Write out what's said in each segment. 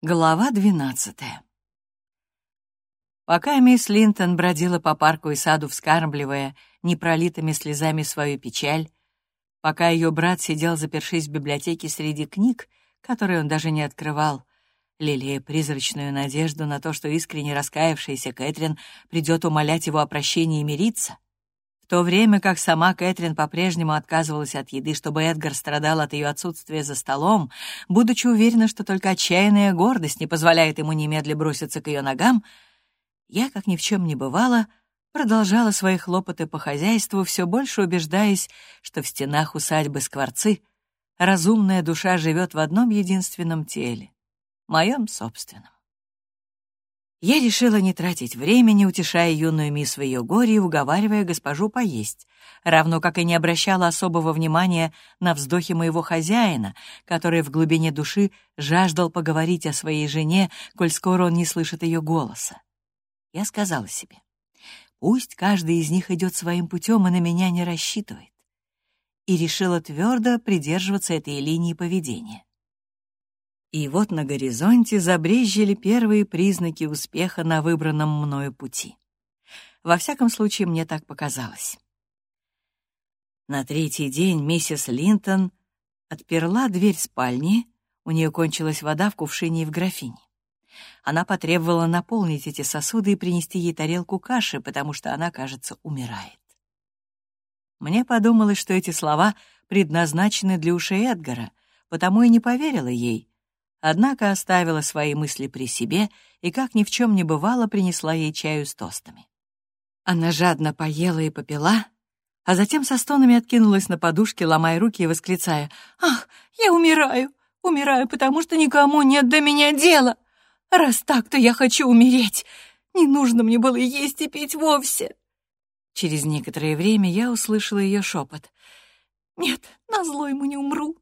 Глава двенадцатая. Пока мисс Линтон бродила по парку и саду, вскармливая непролитыми слезами свою печаль, пока ее брат сидел запершись в библиотеке среди книг, которые он даже не открывал, лелея призрачную надежду на то, что искренне раскаявшаяся Кэтрин придет умолять его о прощении и мириться, то время как сама Кэтрин по-прежнему отказывалась от еды, чтобы Эдгар страдал от ее отсутствия за столом, будучи уверена, что только отчаянная гордость не позволяет ему немедля броситься к ее ногам, я, как ни в чем не бывало, продолжала свои хлопоты по хозяйству, все больше убеждаясь, что в стенах усадьбы Скворцы разумная душа живет в одном единственном теле — моем собственном. Я решила не тратить времени, утешая юную мисс в ее горе и уговаривая госпожу поесть, равно как и не обращала особого внимания на вздохи моего хозяина, который в глубине души жаждал поговорить о своей жене, коль скоро он не слышит ее голоса. Я сказала себе, пусть каждый из них идет своим путем и на меня не рассчитывает. И решила твердо придерживаться этой линии поведения. И вот на горизонте забрезжили первые признаки успеха на выбранном мною пути. Во всяком случае, мне так показалось. На третий день миссис Линтон отперла дверь спальни, у нее кончилась вода в кувшине и в графине. Она потребовала наполнить эти сосуды и принести ей тарелку каши, потому что она, кажется, умирает. Мне подумалось, что эти слова предназначены для ушей Эдгара, потому и не поверила ей, однако оставила свои мысли при себе и, как ни в чем не бывало, принесла ей чаю с тостами. Она жадно поела и попила, а затем со стонами откинулась на подушке, ломая руки и восклицая «Ах, я умираю! Умираю, потому что никому нет до меня дела! Раз так, то я хочу умереть! Не нужно мне было есть и пить вовсе!» Через некоторое время я услышала ее шепот. «Нет, назло ему не умру.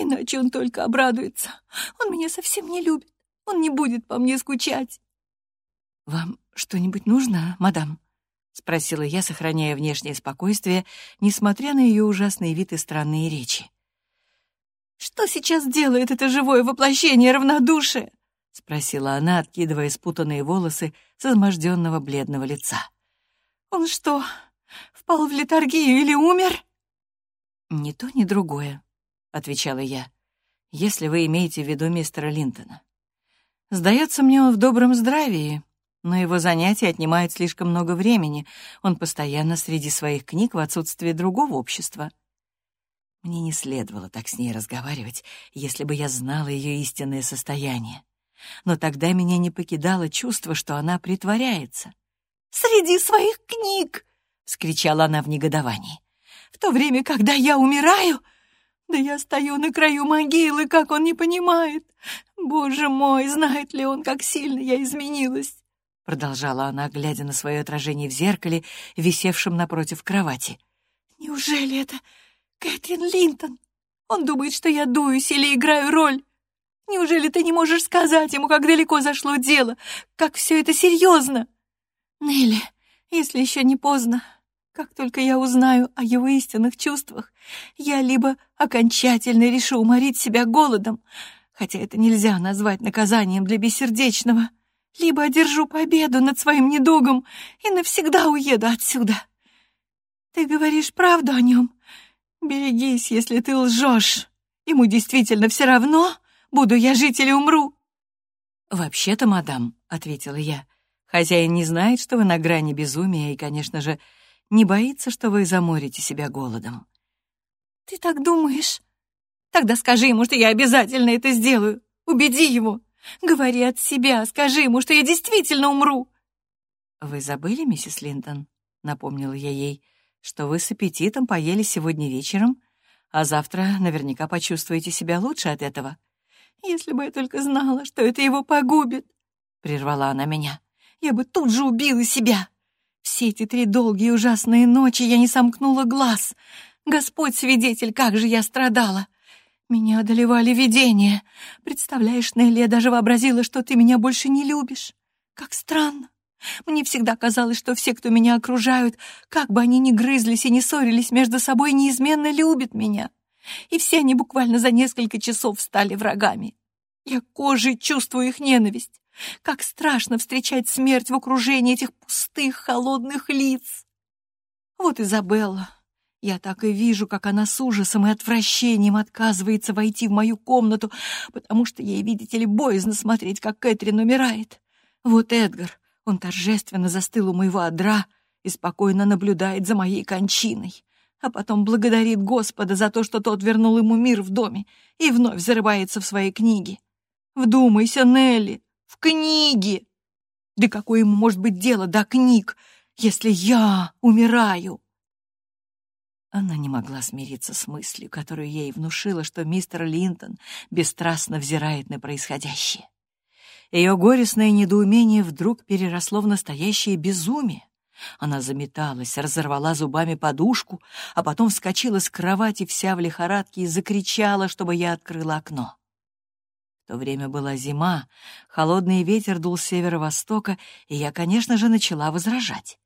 Иначе он только обрадуется. Он меня совсем не любит. Он не будет по мне скучать. «Вам что-нибудь нужно, мадам?» — спросила я, сохраняя внешнее спокойствие, несмотря на ее ужасный вид и странные речи. «Что сейчас делает это живое воплощение равнодушия?» — спросила она, откидывая спутанные волосы с изможденного бледного лица. «Он что, впал в летаргию или умер?» «Ни то, ни другое», — отвечала я, — «если вы имеете в виду мистера Линтона. Сдается мне, он в добром здравии, но его занятия отнимают слишком много времени, он постоянно среди своих книг в отсутствии другого общества». Мне не следовало так с ней разговаривать, если бы я знала ее истинное состояние. Но тогда меня не покидало чувство, что она притворяется. «Среди своих книг!» — скричала она в негодовании. «В то время, когда я умираю, да я стою на краю могилы, как он не понимает. Боже мой, знает ли он, как сильно я изменилась?» Продолжала она, глядя на свое отражение в зеркале, висевшем напротив кровати. «Неужели это Кэтрин Линтон? Он думает, что я дуюсь или играю роль. Неужели ты не можешь сказать ему, как далеко зашло дело, как все это серьезно? Нелли, если еще не поздно, как только я узнаю о его истинных чувствах, я либо окончательно решу уморить себя голодом, хотя это нельзя назвать наказанием для бессердечного, либо одержу победу над своим недугом и навсегда уеду отсюда. Ты говоришь правду о нем? Берегись, если ты лжешь. Ему действительно все равно, буду я жить или умру. «Вообще-то, мадам», — ответила я, — «хозяин не знает, что вы на грани безумия и, конечно же, не боится, что вы заморите себя голодом. «Ты так думаешь? Тогда скажи ему, что я обязательно это сделаю. Убеди его. Говори от себя, скажи ему, что я действительно умру». «Вы забыли, миссис Линтон?» — напомнила я ей, «что вы с аппетитом поели сегодня вечером, а завтра наверняка почувствуете себя лучше от этого». «Если бы я только знала, что это его погубит», — прервала она меня, «я бы тут же убила себя». Все эти три долгие ужасные ночи я не сомкнула глаз. Господь свидетель, как же я страдала. Меня одолевали видения. Представляешь, Нелли, я даже вообразила, что ты меня больше не любишь. Как странно. Мне всегда казалось, что все, кто меня окружают, как бы они ни грызлись и не ссорились между собой, неизменно любят меня. И все они буквально за несколько часов стали врагами. Я кожей чувствую их ненависть. Как страшно встречать смерть в окружении этих пустых, холодных лиц. Вот Изабелла. Я так и вижу, как она с ужасом и отвращением отказывается войти в мою комнату, потому что ей, видите ли, боязно смотреть, как Кэтрин умирает. Вот Эдгар, он торжественно застыл у моего одра и спокойно наблюдает за моей кончиной, а потом благодарит Господа за то, что тот вернул ему мир в доме и вновь зарывается в свои книги. Вдумайся, Нелли, в книги! Да какое ему может быть дело до книг, если я умираю? Она не могла смириться с мыслью, которую ей внушила, что мистер Линтон бесстрастно взирает на происходящее. Ее горестное недоумение вдруг переросло в настоящее безумие. Она заметалась, разорвала зубами подушку, а потом вскочила с кровати вся в лихорадке и закричала, чтобы я открыла окно. То время была зима, холодный ветер дул с северо-востока, и я, конечно же, начала возражать.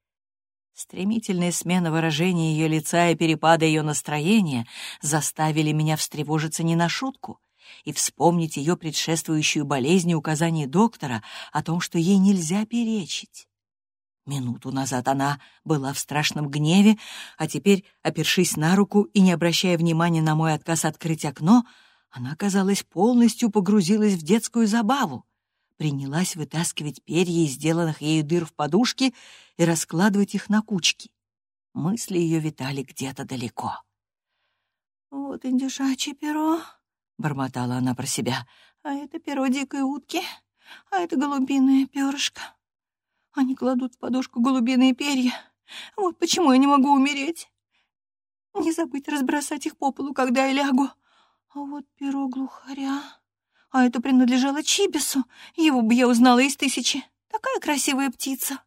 Стремительная смена выражения ее лица и перепада ее настроения заставили меня встревожиться не на шутку и вспомнить ее предшествующую болезнь и указание доктора о том, что ей нельзя перечить. Минуту назад она была в страшном гневе, а теперь, опершись на руку и не обращая внимания на мой отказ открыть окно, она, казалось, полностью погрузилась в детскую забаву, принялась вытаскивать перья из сделанных ею дыр в подушке и раскладывать их на кучки. Мысли ее витали где-то далеко. «Вот индюшачье перо», — бормотала она про себя, «а это перо дикой утки, а это голубиное перышко. Они кладут в подушку голубиные перья. Вот почему я не могу умереть. Не забыть разбросать их по полу, когда я лягу. А вот перо глухаря... А это принадлежало Чибису. Его бы я узнала из тысячи. Такая красивая птица.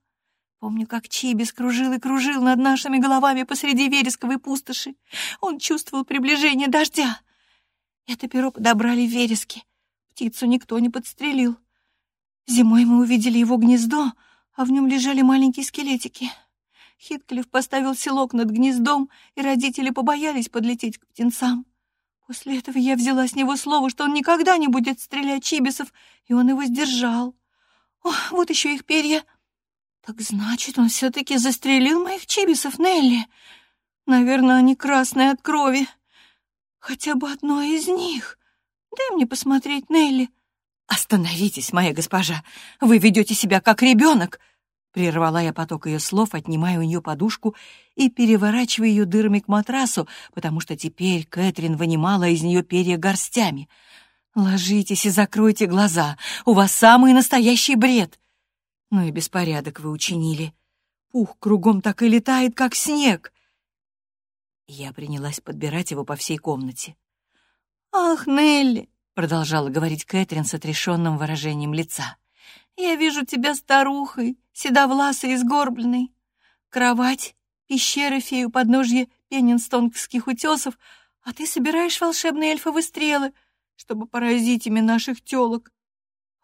Помню, как Чибис кружил и кружил над нашими головами посреди вересковой пустоши. Он чувствовал приближение дождя. Это перо подобрали в вереске. Птицу никто не подстрелил. Зимой мы увидели его гнездо, а в нем лежали маленькие скелетики. Хитклифф поставил селок над гнездом, и родители побоялись подлететь к птенцам. После этого я взяла с него слово, что он никогда не будет стрелять чибисов, и он его сдержал. О, вот еще их перья. Так значит, он все-таки застрелил моих чибисов, Нелли. Наверное, они красные от крови. Хотя бы одно из них. Дай мне посмотреть, Нелли. Остановитесь, моя госпожа. Вы ведете себя как ребенок. Прервала я поток ее слов, отнимая у нее подушку и переворачивая ее дырами к матрасу, потому что теперь Кэтрин вынимала из нее перья горстями. «Ложитесь и закройте глаза. У вас самый настоящий бред!» Ну и беспорядок вы учинили. Пух кругом так и летает, как снег. Я принялась подбирать его по всей комнате. «Ах, Нелли!» — продолжала говорить Кэтрин с отрешенным выражением лица. «Я вижу тебя старухой, седовласой и сгорбленной. Кровать, пещера фею подножье пеннинстонгских утесов, а ты собираешь волшебные эльфовые стрелы, чтобы поразить ими наших телок.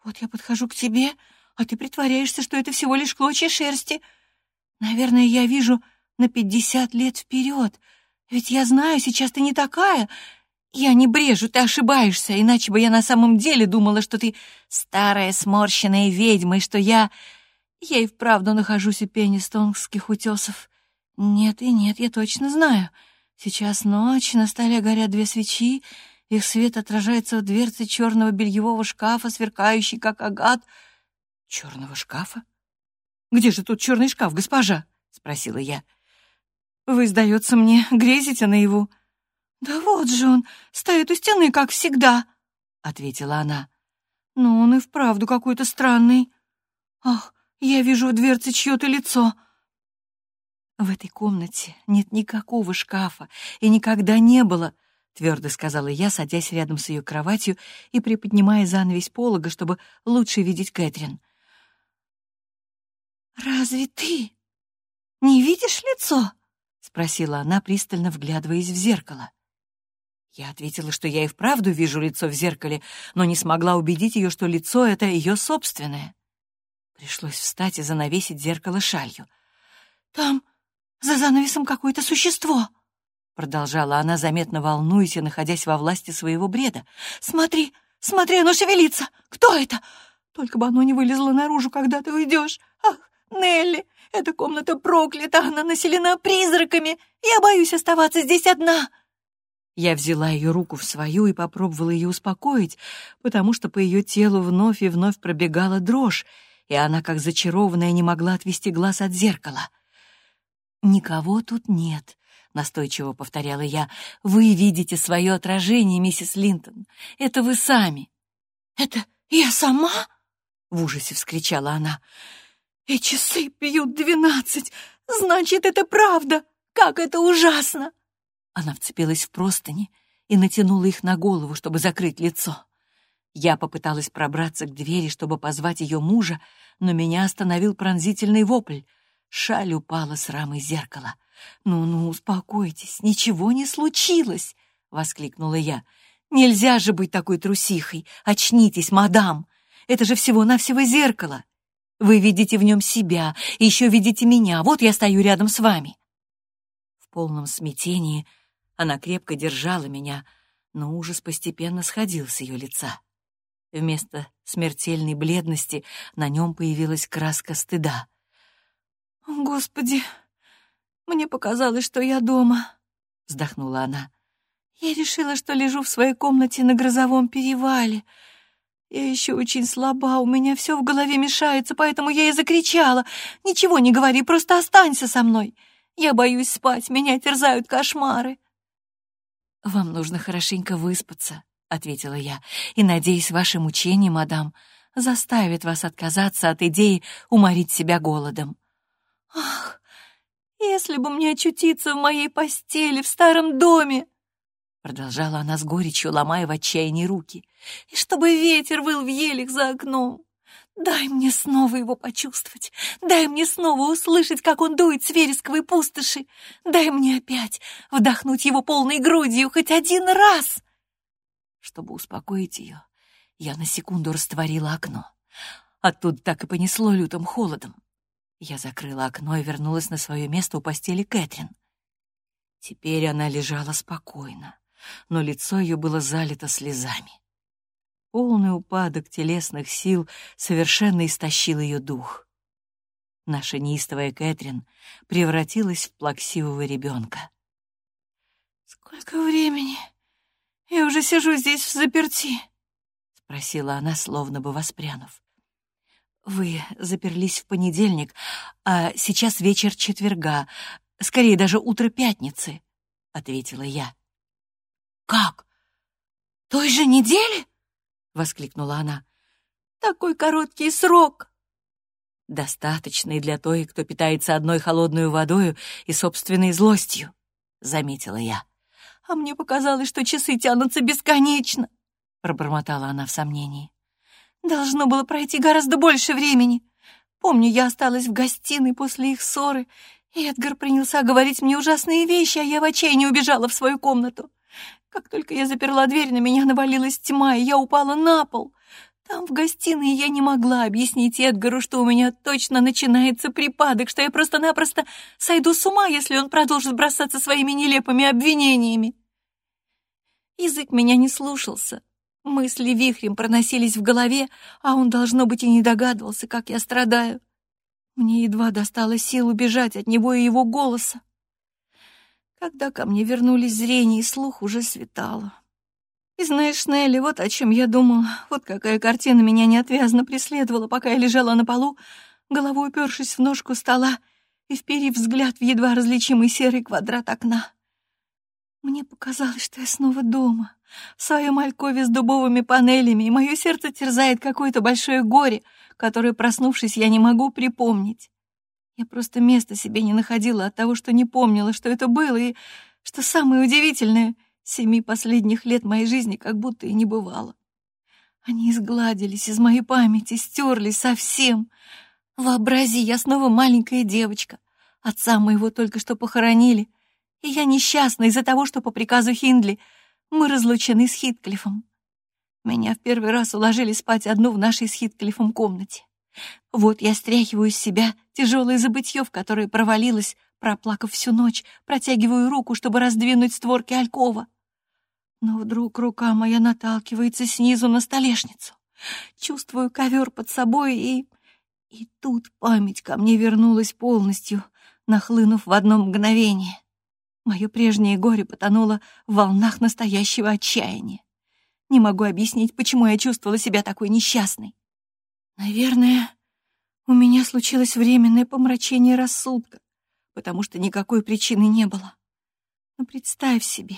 Вот я подхожу к тебе, а ты притворяешься, что это всего лишь клочья шерсти. Наверное, я вижу на пятьдесят лет вперед, ведь я знаю, сейчас ты не такая, «Я не брежу, ты ошибаешься, иначе бы я на самом деле думала, что ты старая сморщенная ведьма, и что я... Я и вправду нахожусь у пеннистонгских утесов. Нет и нет, я точно знаю. Сейчас ночь, на столе горят две свечи, их свет отражается в дверце черного бельевого шкафа, сверкающий, как агат. Черного шкафа? Где же тут черный шкаф, госпожа? — спросила я. Вы, сдается мне, грезите наяву. «Да вот же он, стоит у стены, как всегда», — ответила она. «Но он и вправду какой-то странный. Ах, я вижу в дверце чье-то лицо». «В этой комнате нет никакого шкафа и никогда не было», — твердо сказала я, садясь рядом с ее кроватью и приподнимая занавесь полога, чтобы лучше видеть Кэтрин. «Разве ты не видишь лицо?» — спросила она, пристально вглядываясь в зеркало. Я ответила, что я и вправду вижу лицо в зеркале, но не смогла убедить ее, что лицо — это ее собственное. Пришлось встать и занавесить зеркало шалью. «Там за занавесом какое-то существо!» Продолжала она, заметно волнуясь и находясь во власти своего бреда. «Смотри, Смотри, оно шевелится! Кто это? Только бы оно не вылезло наружу, когда ты уйдешь. Ах, Нелли, эта комната проклята, она населена призраками. Я боюсь оставаться здесь одна!» Я взяла ее руку в свою и попробовала ее успокоить, потому что по ее телу вновь и вновь пробегала дрожь, и она, как зачарованная, не могла отвести глаз от зеркала. «Никого тут нет», — настойчиво повторяла я. «Вы видите свое отражение, миссис Линтон. Это вы сами». «Это я сама?» — в ужасе вскричала она. «И часы бьют двенадцать. Значит, это правда. Как это ужасно!» Она вцепилась в простыни и натянула их на голову, чтобы закрыть лицо. Я попыталась пробраться к двери, чтобы позвать ее мужа, но меня остановил пронзительный вопль. Шаль упала с рамы зеркала. «Ну-ну, успокойтесь, ничего не случилось!» — воскликнула я. «Нельзя же быть такой трусихой! Очнитесь, мадам! Это же всего-навсего зеркало! Вы видите в нем себя, и еще видите меня, вот я стою рядом с вами!» В полном смятении она крепко держала меня, но ужас постепенно сходил с ее лица. Вместо смертельной бледности на нем появилась краска стыда. «Господи, мне показалось, что я дома», — вздохнула она. «Я решила, что лежу в своей комнате на грозовом перевале. Я еще очень слаба, у меня все в голове мешается, поэтому я и закричала. Ничего не говори, просто останься со мной. Я боюсь спать, меня терзают кошмары». «Вам нужно хорошенько выспаться», — ответила я, «и, надеюсь, ваше мучение, мадам, заставит вас отказаться от идеи уморить себя голодом». «Ах, если бы мне очутиться в моей постели в старом доме!» Продолжала она с горечью, ломая в отчаянии руки. «И чтобы ветер выл в елях за окном! Дай мне снова его почувствовать. Дай мне снова услышать, как он дует с вересковой пустоши. Дай мне опять вдохнуть его полной грудью хоть один раз. Чтобы успокоить ее, я на секунду растворила окно. Оттуда так и понесло лютым холодом. Я закрыла окно и вернулась на свое место у постели Кэтрин. Теперь она лежала спокойно, но лицо ее было залито слезами. Полный упадок телесных сил совершенно истощил ее дух. Наша неистовая Кэтрин превратилась в плаксивого ребенка. «Сколько времени? Я уже сижу здесь в заперти», — спросила она, словно бы воспрянув. «Вы заперлись в понедельник, а сейчас вечер четверга, скорее даже утро пятницы», — ответила я. «Как? Той же недели?» — воскликнула она. «Такой короткий срок!» «Достаточный для той, кто питается одной холодной водою и собственной злостью», — заметила я. «А мне показалось, что часы тянутся бесконечно», — пробормотала она в сомнении. «Должно было пройти гораздо больше времени. Помню, я осталась в гостиной после их ссоры, и Эдгар принялся говорить мне ужасные вещи, а я в отчаянии убежала в свою комнату. Как только я заперла дверь, на меня навалилась тьма, и я упала на пол. Там, в гостиной, я не могла объяснить Эдгару, что у меня точно начинается припадок, что я просто-напросто сойду с ума, если он продолжит бросаться своими нелепыми обвинениями. Язык меня не слушался. Мысли вихрем проносились в голове, а он, должно быть, и не догадывался, как я страдаю. Мне едва достало сил убежать от него и его голоса. Когда ко мне вернулись зрение и слух, уже светало. И знаешь, Нелли, вот о чем я думала, вот какая картина меня неотвязно преследовала, пока я лежала на полу, головой упершись в ножку стола и вперив взгляд в едва различимый серый квадрат окна. Мне показалось, что я снова дома, в своем алькове с дубовыми панелями, и мое сердце терзает какое-то большое горе, которое, проснувшись, я не могу припомнить. Я просто места себе не находила от того, что не помнила, что это было, и, что самое удивительное, семи последних лет моей жизни как будто и не бывало. Они изгладились из моей памяти, стерлись совсем. Вообрази, я снова маленькая девочка. Отца моего только что похоронили, и я несчастна из-за того, что по приказу Хиндли мы разлучены с Хитклифом. Меня в первый раз уложили спать одну в нашей с Хитклифом комнате. Вот я стряхиваю из себя тяжелое забытье, в которое провалилась, проплакав всю ночь, протягиваю руку, чтобы раздвинуть створки алькова. Но вдруг рука моя наталкивается снизу на столешницу. Чувствую ковер под собой, и... И тут память ко мне вернулась полностью, нахлынув в одно мгновение. Мое прежнее горе потонуло в волнах настоящего отчаяния. Не могу объяснить, почему я чувствовала себя такой несчастной. Наверное, у меня случилось временное помрачение рассудка, потому что никакой причины не было. Но представь себе,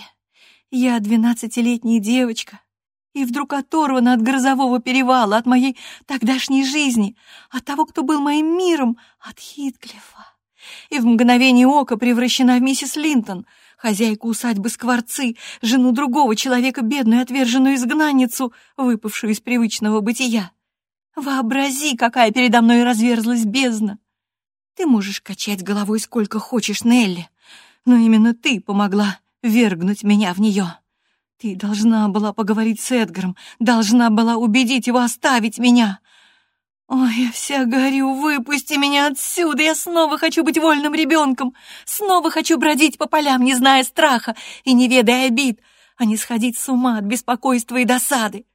я двенадцатилетняя девочка, и вдруг оторвана от грозового перевала, от моей тогдашней жизни, от того, кто был моим миром, от Хитклифа. И в мгновение ока превращена в миссис Линтон, хозяйку усадьбы Скворцы, жену другого человека, бедную отверженную изгнанницу, выпавшую из привычного бытия. Вообрази, какая передо мной разверзлась бездна. Ты можешь качать головой сколько хочешь, Нелли, но именно ты помогла вергнуть меня в нее. Ты должна была поговорить с Эдгаром, должна была убедить его оставить меня. Ой, я вся горю, выпусти меня отсюда, я снова хочу быть вольным ребенком, снова хочу бродить по полям, не зная страха и не ведая обид, а не сходить с ума от беспокойства и досады.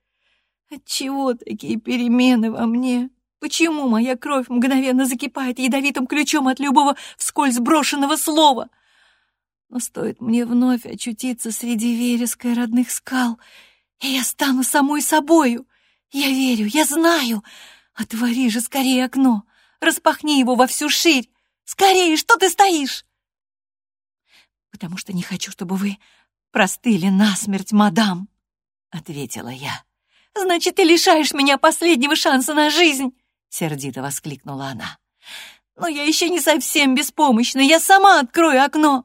Отчего такие перемены во мне? Почему моя кровь мгновенно закипает ядовитым ключом от любого вскользь брошенного слова? Но стоит мне вновь очутиться среди вереска и родных скал, и я стану самой собою. Я верю, я знаю. Отвори же скорее окно, распахни его во всю ширь. Скорее, что ты стоишь? Потому что не хочу, чтобы вы простыли насмерть, мадам, — ответила я. Значит, ты лишаешь меня последнего шанса на жизнь, — сердито воскликнула она. Но я еще не совсем беспомощна, я сама открою окно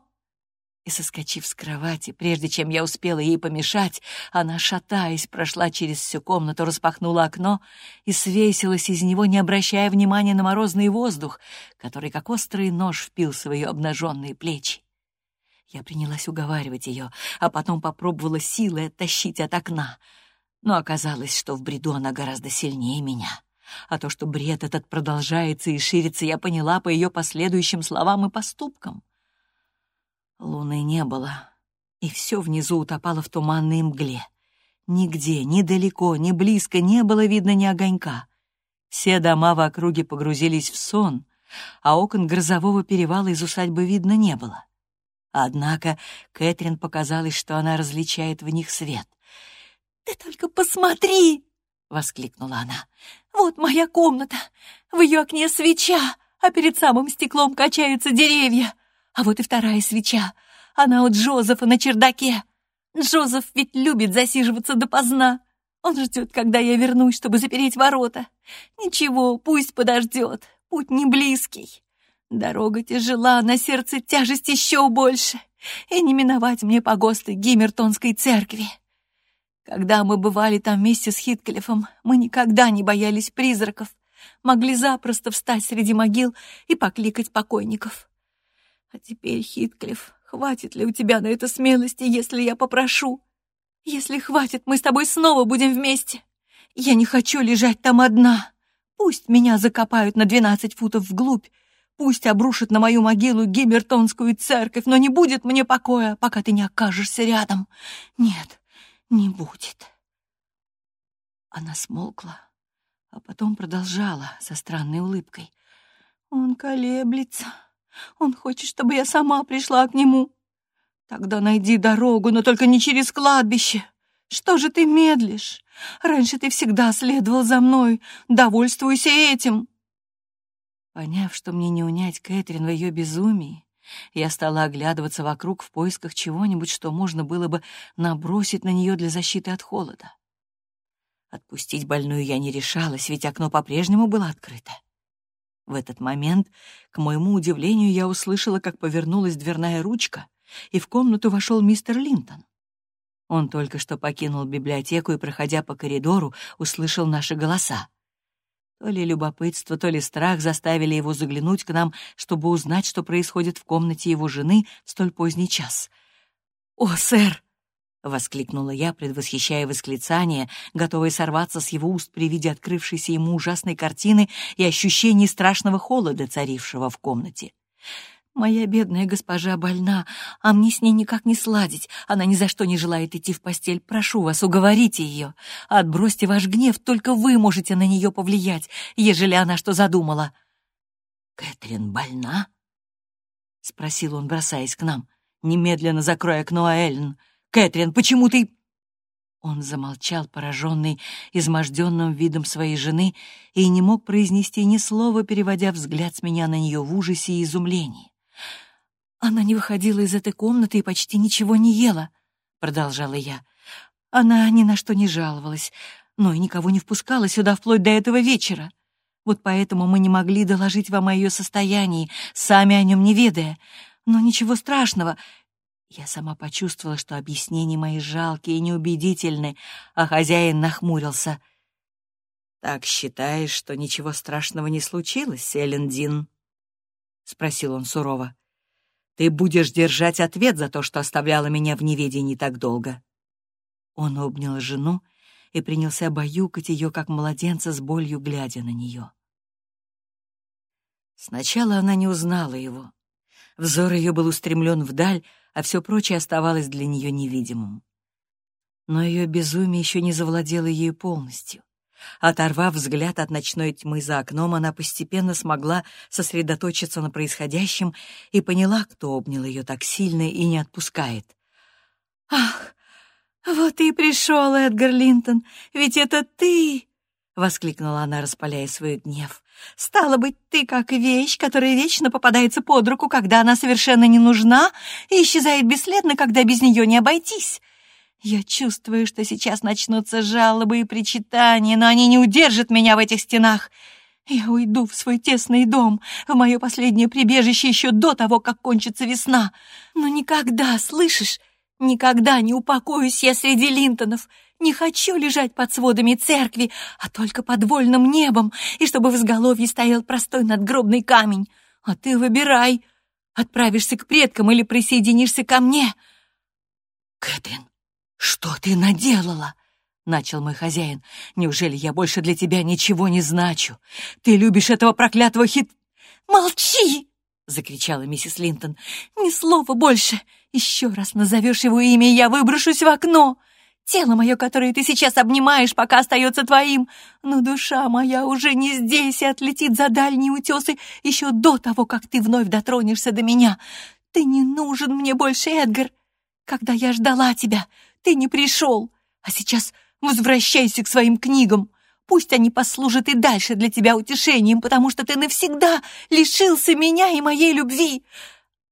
и, соскочив с кровати, прежде чем я успела ей помешать, она, шатаясь, прошла через всю комнату, распахнула окно и свесилась из него, не обращая внимания на морозный воздух, который, как острый нож, впился в ее обнаженные плечи. Я принялась уговаривать ее, а потом попробовала силой оттащить от окна. Но оказалось, что в бреду она гораздо сильнее меня. А то, что бред этот продолжается и ширится, я поняла по ее последующим словам и поступкам. Луны не было, и все внизу утопало в туманной мгле. Нигде, ни далеко, ни близко не было видно ни огонька. Все дома в округе погрузились в сон, а окон грозового перевала из усадьбы видно не было. Однако Кэтрин показалось, что она различает в них свет. «Ты только посмотри!» — воскликнула она. «Вот моя комната! В ее окне свеча, а перед самым стеклом качаются деревья!» А вот и вторая свеча. Она у Джозефа на чердаке. Джозеф ведь любит засиживаться допоздна. Он ждет, когда я вернусь, чтобы запереть ворота. Ничего, пусть подождет. Путь не близкий. Дорога тяжела, на сердце тяжесть еще больше. И не миновать мне погосты Гиммертонской церкви. Когда мы бывали там вместе с Хитклифом, мы никогда не боялись призраков. Могли запросто встать среди могил и покликать покойников. А теперь, Хитклифф, хватит ли у тебя на это смелости, если я попрошу? Если хватит, мы с тобой снова будем вместе. Я не хочу лежать там одна. Пусть меня закопают на двенадцать футов вглубь, пусть обрушат на мою могилу Гиммертонскую церковь, но не будет мне покоя, пока ты не окажешься рядом. Нет, не будет. Она смолкла, а потом продолжала со странной улыбкой. Он колеблется. Он хочет, чтобы я сама пришла к нему. Тогда найди дорогу, но только не через кладбище. Что же ты медлишь? Раньше ты всегда следовал за мной. Довольствуйся этим. Поняв, что мне не унять Кэтрин в ее безумии, я стала оглядываться вокруг в поисках чего-нибудь, что можно было бы набросить на нее для защиты от холода. Отпустить больную я не решалась, ведь окно по-прежнему было открыто. В этот момент, к моему удивлению, я услышала, как повернулась дверная ручка, и в комнату вошел мистер Линтон. Он только что покинул библиотеку и, проходя по коридору, услышал наши голоса. То ли любопытство, то ли страх заставили его заглянуть к нам, чтобы узнать, что происходит в комнате его жены в столь поздний час. «О, сэр!» — воскликнула я, предвосхищая восклицание, готовая сорваться с его уст при виде открывшейся ему ужасной картины и ощущении страшного холода, царившего в комнате. Моя бедная госпожа больна, а мне с ней никак не сладить. Она ни за что не желает идти в постель. Прошу вас, уговорите ее. Отбросьте ваш гнев, только вы можете на нее повлиять, ежели она что задумала». «Кэтрин больна?» — спросил он, бросаясь к нам. «Немедленно закрой окно, Эллен. Кэтрин, почему ты...» Он замолчал, пораженный изможденным видом своей жены, и не мог произнести ни слова, переводя взгляд с меня на нее в ужасе и изумлении. «Она не выходила из этой комнаты и почти ничего не ела», — продолжала я. «Она ни на что не жаловалась, но и никого не впускала сюда вплоть до этого вечера. Вот поэтому мы не могли доложить вам о ее состоянии, сами о нем не ведая. Но ничего страшного, я сама почувствовала, что объяснения мои жалкие и неубедительны, а хозяин нахмурился. «Так считаешь, что ничего страшного не случилось, Эллен Дин?» — спросил он сурово. «Ты будешь держать ответ за то, что оставляла меня в неведении так долго». Он обнял жену и принялся баюкать ее, как младенца, с болью глядя на нее. Сначала она не узнала его. Взор ее был устремлен вдаль, а все прочее оставалось для нее невидимым. Но ее безумие еще не завладело ею полностью. Оторвав взгляд от ночной тьмы за окном, она постепенно смогла сосредоточиться на происходящем и поняла, кто обнял ее так сильно и не отпускает. «Ах, вот и пришел, Эдгар Линтон, ведь это ты!» — воскликнула она, распаляя свой гнев. «Стало быть, ты как вещь, которая вечно попадается под руку, когда она совершенно не нужна, и исчезает бесследно, когда без нее не обойтись. Я чувствую, что сейчас начнутся жалобы и причитания, но они не удержат меня в этих стенах. Я уйду в свой тесный дом, в мое последнее прибежище еще до того, как кончится весна. Но никогда, слышишь, никогда не упокоюсь я среди Линтонов». Не хочу лежать под сводами церкви, а только под вольным небом, и чтобы в изголовье стоял простой надгробный камень. А ты выбирай, отправишься к предкам или присоединишься ко мне. Кэтрин, что ты наделала? — начал мой хозяин. «Неужели я больше для тебя ничего не значу? Ты любишь этого проклятого хит...» «Молчи!» — закричала миссис Линтон. «Ни слова больше! Еще раз назовешь его имя, и я выброшусь в окно! Тело мое, которое ты сейчас обнимаешь, пока остается твоим, но душа моя уже не здесь и отлетит за дальние утесы еще до того, как ты вновь дотронешься до меня. Ты не нужен мне больше, Эдгар. Когда я ждала тебя, ты не пришел. А сейчас возвращайся к своим книгам. Пусть они послужат и дальше для тебя утешением, потому что ты навсегда лишился меня и моей любви.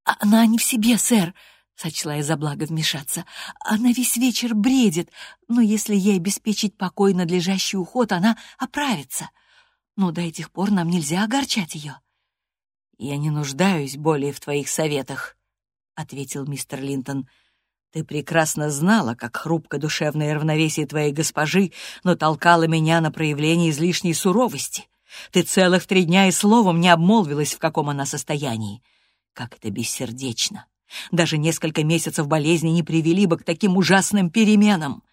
Она не в себе, сэр, — сочла я за благо вмешаться. «Она весь вечер бредит, но если ей обеспечить покой надлежащий уход, она оправится. Но до этих пор нам нельзя огорчать ее». «Я не нуждаюсь более в твоих советах», — ответил мистер Линтон. «Ты прекрасно знала, как хрупко душевное равновесие твоей госпожи, но толкала меня на проявление излишней суровости. Ты целых три дня и словом не обмолвилась, в каком она состоянии. Как это бессердечно!» Даже несколько месяцев болезни не привели бы к таким ужасным переменам.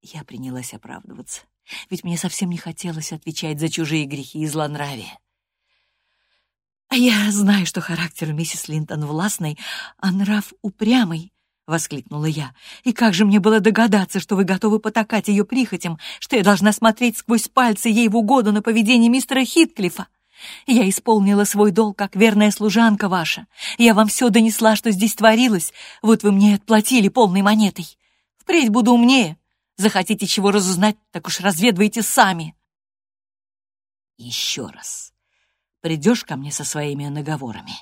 Я принялась оправдываться, ведь мне совсем не хотелось отвечать за чужие грехи и злонравие. «А я знаю, что характер миссис Линтон властный, а нрав упрямый», — воскликнула я. «И как же мне было догадаться, что вы готовы потакать ее прихотям, что я должна смотреть сквозь пальцы ей в угоду на поведение мистера Хитклифа? Я исполнила свой долг, как верная служанка ваша. Я вам все донесла, что здесь творилось. Вот вы мне отплатили полной монетой. Впредь буду умнее. Захотите чего разузнать, так уж разведывайте сами. Еще раз. Придешь ко мне со своими наговорами.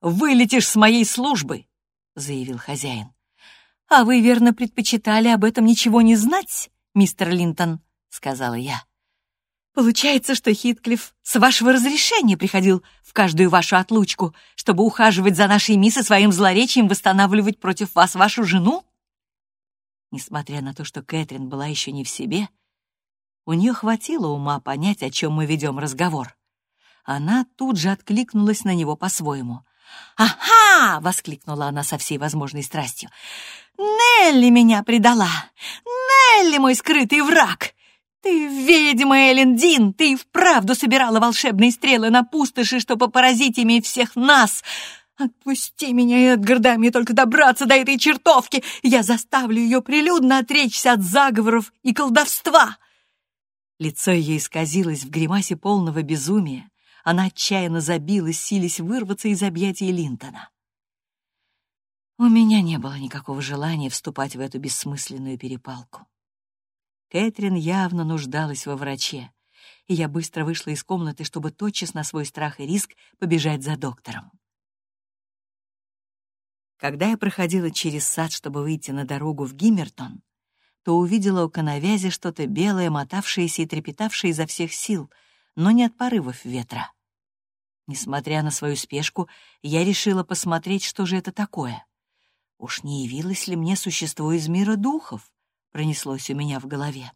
Вылетишь с моей службы, — заявил хозяин. «А вы, верно, предпочитали об этом ничего не знать, мистер Линтон?» — сказала я. Получается, что Хитклифф с вашего разрешения приходил в каждую вашу отлучку, чтобы ухаживать за нашей мисс и своим злоречием восстанавливать против вас вашу жену? Несмотря на то, что Кэтрин была еще не в себе, у нее хватило ума понять, о чем мы ведем разговор. Она тут же откликнулась на него по-своему. «Ага!» — воскликнула она со всей возможной страстью. «Нелли меня предала! Нелли мой скрытый враг! «Ты ведьма, Эллен Дин! Ты и вправду собирала волшебные стрелы на пустоши, чтобы поразить ими всех нас! «Отпусти меня, Эдгар, дай мне только добраться до этой чертовки! Я заставлю ее прилюдно отречься от заговоров и колдовства!» Лицо ее исказилось в гримасе полного безумия. Она отчаянно забилась, сились вырваться из объятий Линтона. У меня не было никакого желания вступать в эту бессмысленную перепалку. Кэтрин явно нуждалась во враче, и я быстро вышла из комнаты, чтобы тотчас на свой страх и риск побежать за доктором. Когда я проходила через сад, чтобы выйти на дорогу в Гиммертон, то увидела у коновязи что-то белое, мотавшееся и трепетавшее изо всех сил, но не от порывов ветра. Несмотря на свою спешку, я решила посмотреть, что же это такое. Уж не явилось ли мне существо из мира духов? Пронеслось у меня в голове.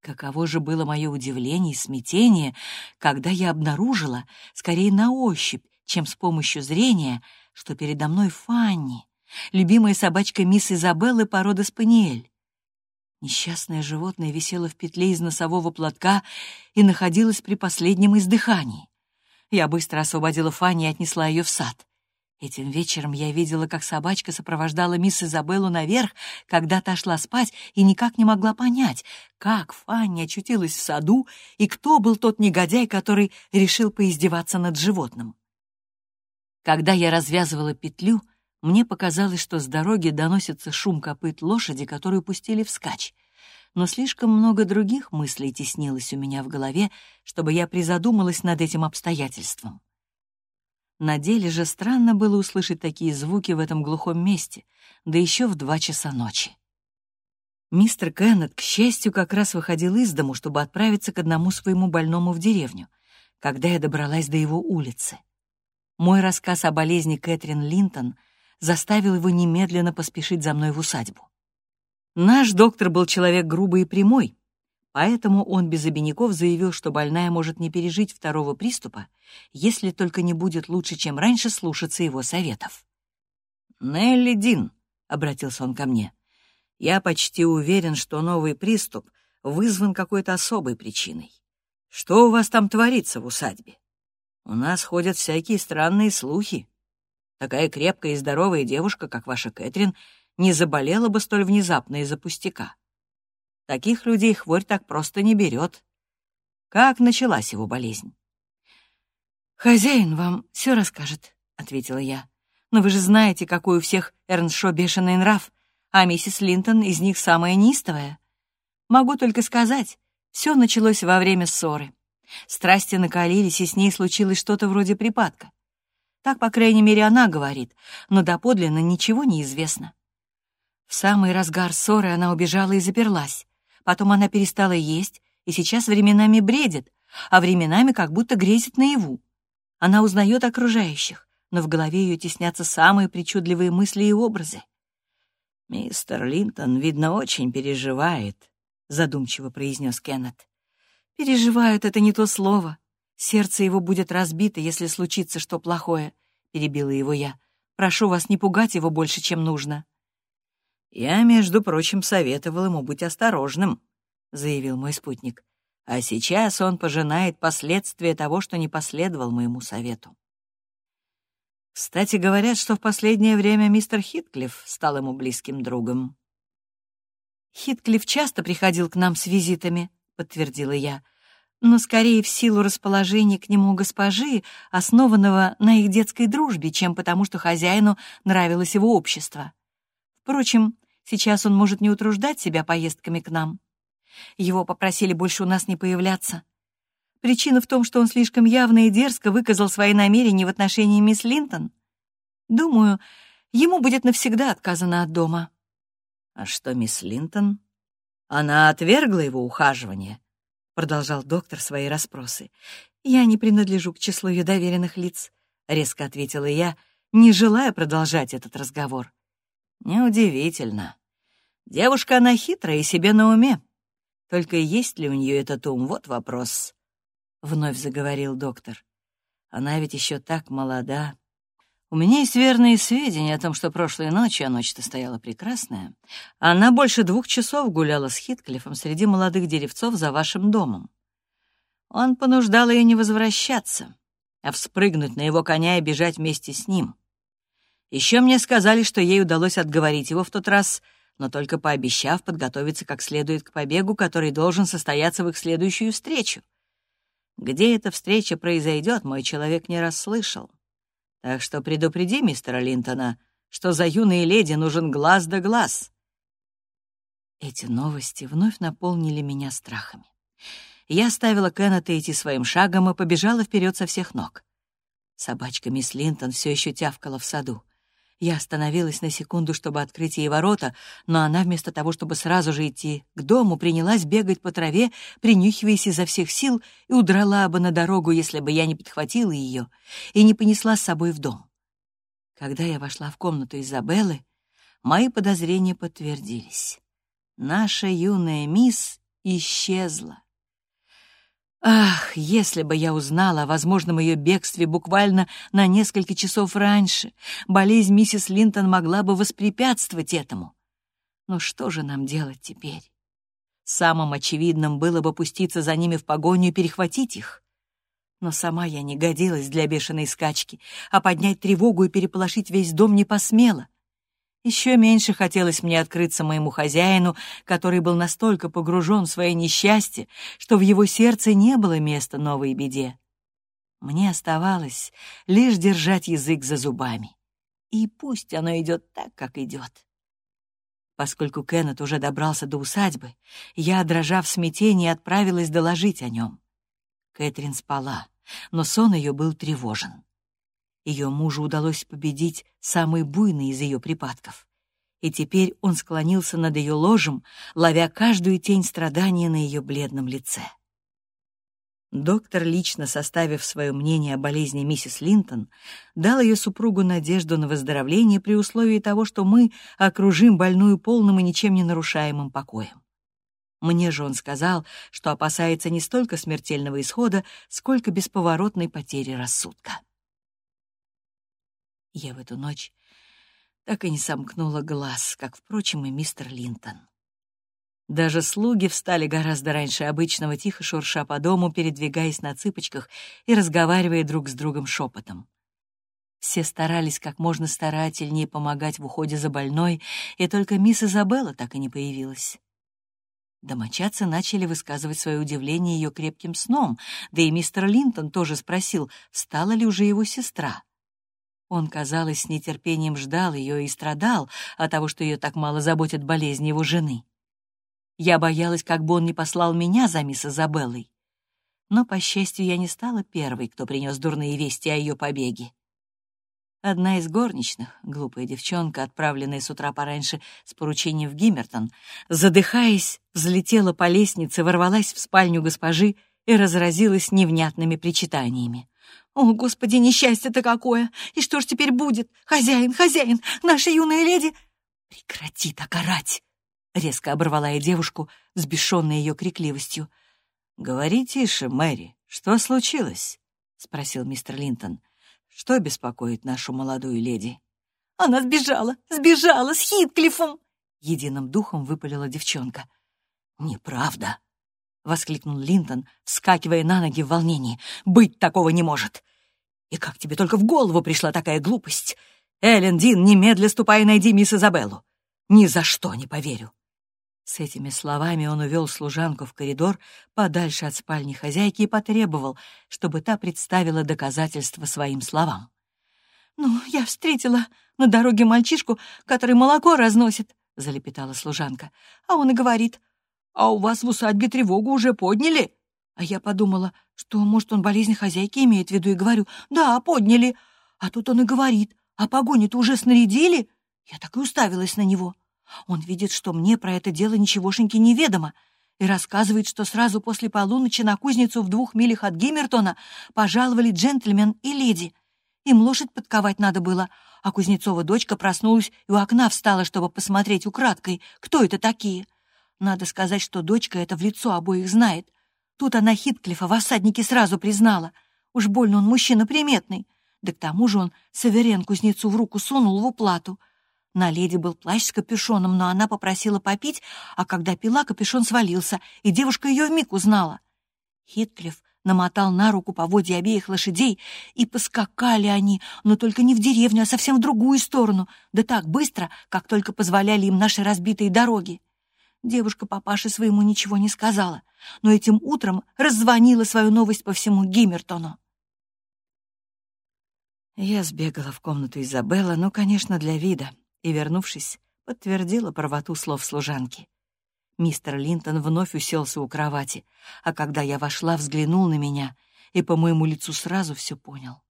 Каково же было мое удивление и смятение, когда я обнаружила, скорее на ощупь, чем с помощью зрения, что передо мной Фанни, любимая собачка мисс Изабеллы породы Спаниель. Несчастное животное висело в петле из носового платка и находилось при последнем издыхании. Я быстро освободила Фанни и отнесла ее в сад. Этим вечером я видела, как собачка сопровождала мисс Изабеллу наверх, когда та шла спать, и никак не могла понять, как Фанни очутилась в саду и кто был тот негодяй, который решил поиздеваться над животным. Когда я развязывала петлю, мне показалось, что с дороги доносится шум копыт лошади, которую пустили вскачь. Но слишком много других мыслей теснилось у меня в голове, чтобы я призадумалась над этим обстоятельством. На деле же странно было услышать такие звуки в этом глухом месте, да еще в два часа ночи. Мистер Кеннет, к счастью, как раз выходил из дому, чтобы отправиться к одному своему больному в деревню, когда я добралась до его улицы. Мой рассказ о болезни Кэтрин Линтон заставил его немедленно поспешить за мной в усадьбу. Наш доктор был человек грубый и прямой, поэтому он без обиняков заявил, что больная может не пережить второго приступа, если только не будет лучше, чем раньше, слушаться его советов. «Нелли Дин», — обратился он ко мне, — «я почти уверен, что новый приступ вызван какой-то особой причиной. Что у вас там творится в усадьбе? У нас ходят всякие странные слухи. Такая крепкая и здоровая девушка, как ваша Кэтрин, не заболела бы столь внезапно из-за пустяка. Таких людей хворь так просто не берет. Как началась его болезнь? «Хозяин вам все расскажет», — ответила я. «Но вы же знаете, какой у всех Эрншо бешеный нрав, а миссис Линтон из них самая нистовая. Могу только сказать, все началось во время ссоры. Страсти накалились, и с ней случилось что-то вроде припадка. Так, по крайней мере, она говорит, но доподлинно ничего не известно. В самый разгар ссоры она убежала и заперлась. Потом она перестала есть и сейчас временами бредит, а временами как будто грезит наяву. Она узнает окружающих, но в голове ее теснятся самые причудливые мысли и образы. «Мистер Линтон, видно, очень переживает», — задумчиво произнес Кеннет. «Переживает — это не то слово. Сердце его будет разбито, если случится что плохое», — перебила его я. «Прошу вас не пугать его больше, чем нужно». «Я, между прочим, советовал ему быть осторожным», — заявил мой спутник. «А сейчас он пожинает последствия того, что не последовал моему совету». Кстати, говорят, что в последнее время мистер Хитклифф стал ему близким другом. «Хитклифф часто приходил к нам с визитами», — подтвердила я, «но скорее в силу расположения к нему госпожи, основанного на их детской дружбе, чем потому, что хозяину нравилось его общество. Впрочем, Сейчас он может не утруждать себя поездками к нам. Его попросили больше у нас не появляться. Причина в том, что он слишком явно и дерзко выказал свои намерения в отношении мисс Линтон. Думаю, ему будет навсегда отказано от дома. А что, мисс Линтон? Она отвергла его ухаживание? Продолжал доктор свои расспросы. Я не принадлежу к числу ее доверенных лиц, резко ответила я, не желая продолжать этот разговор. Неудивительно. Девушка она хитрая и себе на уме. Только есть ли у нее этот ум, вот вопрос. Вновь заговорил доктор. Она ведь еще так молода. У меня есть верные сведения о том, что прошлой ночью, а ночь-то стояла прекрасная, она больше двух часов гуляла с Хитклифом среди молодых деревцов за вашим домом. Он понуждал ее не возвращаться, а вспрыгнуть на его коня и бежать вместе с ним. Еще мне сказали, что ей удалось отговорить его в тот раз, но только пообещав подготовиться как следует к побегу, который должен состояться в их следующую встречу. Где эта встреча произойдет, мой человек не расслышал. Так что предупреди мистера Линтона, что за юные леди нужен глаз да глаз. Эти новости вновь наполнили меня страхами. Я оставила Кеннета идти своим шагом и побежала вперед со всех ног. Собачка мисс Линтон все еще тявкала в саду. Я остановилась на секунду, чтобы открыть ей ворота, но она вместо того, чтобы сразу же идти к дому, принялась бегать по траве, принюхиваясь изо всех сил, и удрала бы на дорогу, если бы я не подхватила ее и не понесла с собой в дом. Когда я вошла в комнату Изабеллы, мои подозрения подтвердились. Наша юная мисс исчезла. Ах, если бы я узнала о возможном ее бегстве буквально на несколько часов раньше, болезнь миссис Линтон могла бы воспрепятствовать этому. Но что же нам делать теперь? Самым очевидным было бы пуститься за ними в погоню и перехватить их. Но сама я не годилась для бешеной скачки, а поднять тревогу и переполошить весь дом не посмела. Еще меньше хотелось мне открыться моему хозяину, который был настолько погружен в свое несчастье, что в его сердце не было места новой беде. Мне оставалось лишь держать язык за зубами. И пусть оно идет так, как идет. Поскольку Кеннет уже добрался до усадьбы, я, дрожав в смятении, отправилась доложить о нем. Кэтрин спала, но сон ее был тревожен. Ее мужу удалось победить самый буйный из ее припадков. И теперь он склонился над ее ложем, ловя каждую тень страдания на ее бледном лице. Доктор, лично составив свое мнение о болезни миссис Линтон, дал ее супругу надежду на выздоровление при условии того, что мы окружим больную полным и ничем не нарушаемым покоем. Мне же он сказал, что опасается не столько смертельного исхода, сколько бесповоротной потери рассудка. Я в эту ночь так и не сомкнула глаз, как, впрочем, и мистер Линтон. Даже слуги встали гораздо раньше обычного, тихо шурша по дому, передвигаясь на цыпочках и разговаривая друг с другом шепотом. Все старались как можно старательнее помогать в уходе за больной, и только мисс Изабелла так и не появилась. Домочадцы начали высказывать свое удивление ее крепким сном, да и мистер Линтон тоже спросил, встала ли уже его сестра. Он, казалось, с нетерпением ждал ее и страдал от того, что ее так мало заботит болезнь его жены. Я боялась, как бы он не послал меня за мисс Изабеллой. Но, по счастью, я не стала первой, кто принес дурные вести о ее побеге. Одна из горничных, глупая девчонка, отправленная с утра пораньше с поручением в Гиммертон, задыхаясь, взлетела по лестнице, ворвалась в спальню госпожи и разразилась невнятными причитаниями. «О, Господи, несчастье-то какое! И что ж теперь будет? Хозяин, хозяин, наша юная леди...» «Прекрати так орать!» — резко оборвала я девушку, взбешенная ее крикливостью. «Говори тише, Мэри, что случилось?» — спросил мистер Линтон. «Что беспокоит нашу молодую леди?» «Она сбежала, сбежала с Хитклифом!» — единым духом выпалила девчонка. «Неправда!» — воскликнул Линтон, вскакивая на ноги в волнении. «Быть такого не может! И как тебе только в голову пришла такая глупость? Эллен, Дин, немедля ступай и найди мисс Изабеллу. Ни за что не поверю!» С этими словами он увел служанку в коридор подальше от спальни хозяйки и потребовал, чтобы та представила доказательства своим словам. «Ну, я встретила на дороге мальчишку, который молоко разносит», — залепетала служанка. «А он и говорит, а у вас в усадьбе тревогу уже подняли?» А я подумала, что, может, он болезнь хозяйки имеет в виду, и говорю, «Да, подняли». А тут он и говорит, «А погоню-то уже снарядили?» Я так и уставилась на него. Он видит, что мне про это дело ничегошеньки неведомо, и рассказывает, что сразу после полуночи на кузницу в двух милях от Гиммертона пожаловали джентльмен и леди. Им лошадь подковать надо было, а Кузнецова дочка проснулась и у окна встала, чтобы посмотреть украдкой, кто это такие. Надо сказать, что дочка это в лицо обоих знает. Тут она Хитклифа в осаднике сразу признала. Уж больно он мужчина приметный. Да к тому же он Саверен кузнецу в руку сунул в уплату. На леди был плащ с капюшоном, но она попросила попить, а когда пила, капюшон свалился, и девушка ее вмиг узнала. Хитклифф намотал на руку поводья обеих лошадей, и поскакали они, но только не в деревню, а совсем в другую сторону, да так быстро, как только позволяли им наши разбитые дороги. Девушка папаше своему ничего не сказала, но этим утром раззвонила свою новость по всему Гиммертону. Я сбегала в комнату Изабелла, ну, конечно, для вида, и, вернувшись, подтвердила правоту слов служанки. Мистер Линтон вновь уселся у кровати, а когда я вошла, взглянул на меня и по моему лицу сразу все понял.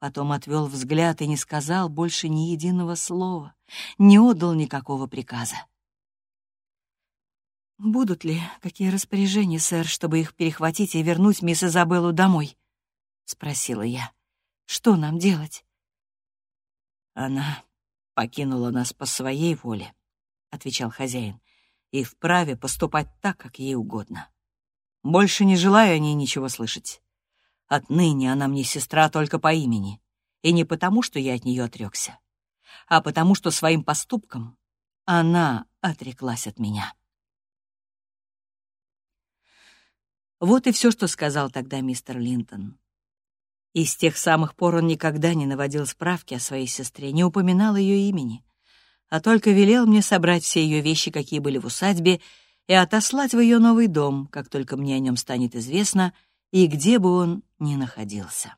Потом отвел взгляд и не сказал больше ни единого слова, не отдал никакого приказа. «Будут ли какие распоряжения, сэр, чтобы их перехватить и вернуть мисс Изабеллу домой?» — спросила я. «Что нам делать?» «Она покинула нас по своей воле», — отвечал хозяин, «и вправе поступать так, как ей угодно. Больше не желаю о ней ничего слышать. Отныне она мне сестра только по имени, и не потому, что я от нее отрекся, а потому, что своим поступком она отреклась от меня». Вот и все, что сказал тогда мистер Линтон. И с тех самых пор он никогда не наводил справки о своей сестре, не упоминал ее имени, а только велел мне собрать все ее вещи, какие были в усадьбе, и отослать в ее новый дом, как только мне о нем станет известно, и где бы он ни находился.